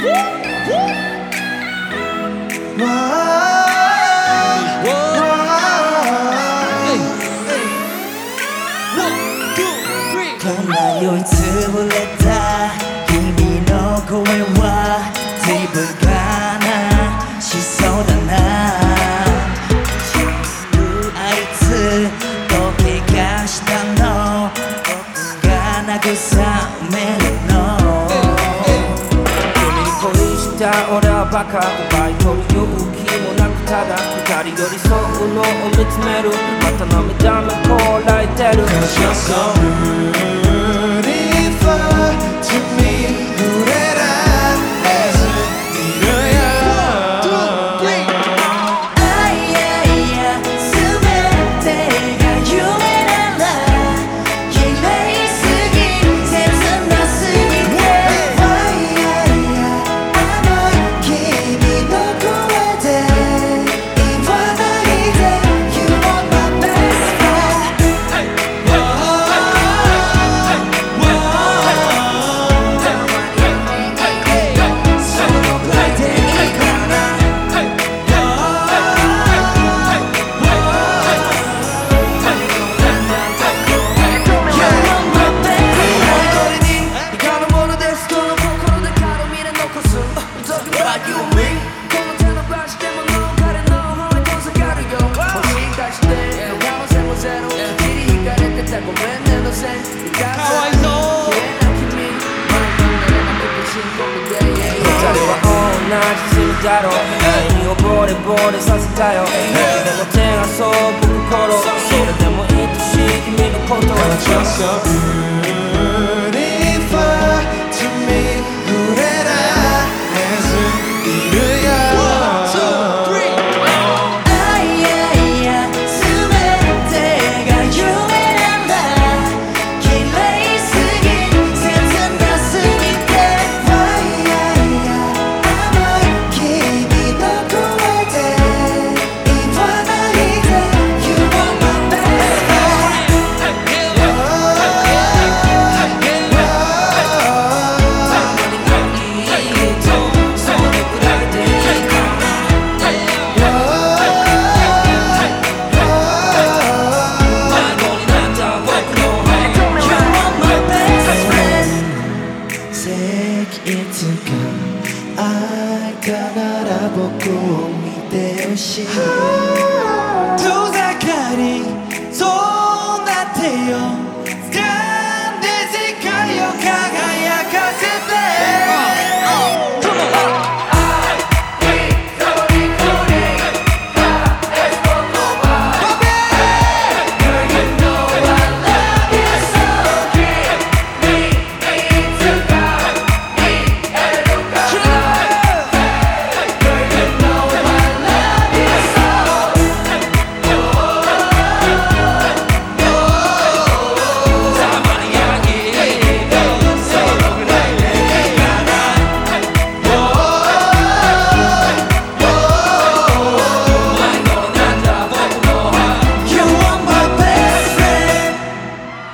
Woo! 恋した俺はバカ奪い取る勇気もなくただ二人寄り添うのを見つめる。また涙目こらえてる。Cause you're so beautiful to me. ごめんねのせいかわいそう綺麗な君前になれなくて深刻で二人は同じ罪だろう。愛に溺れ溺れさせたよ。でも手がそう僕心。それでも愛しい君のこと Cause いつか愛かなら僕を見てほしい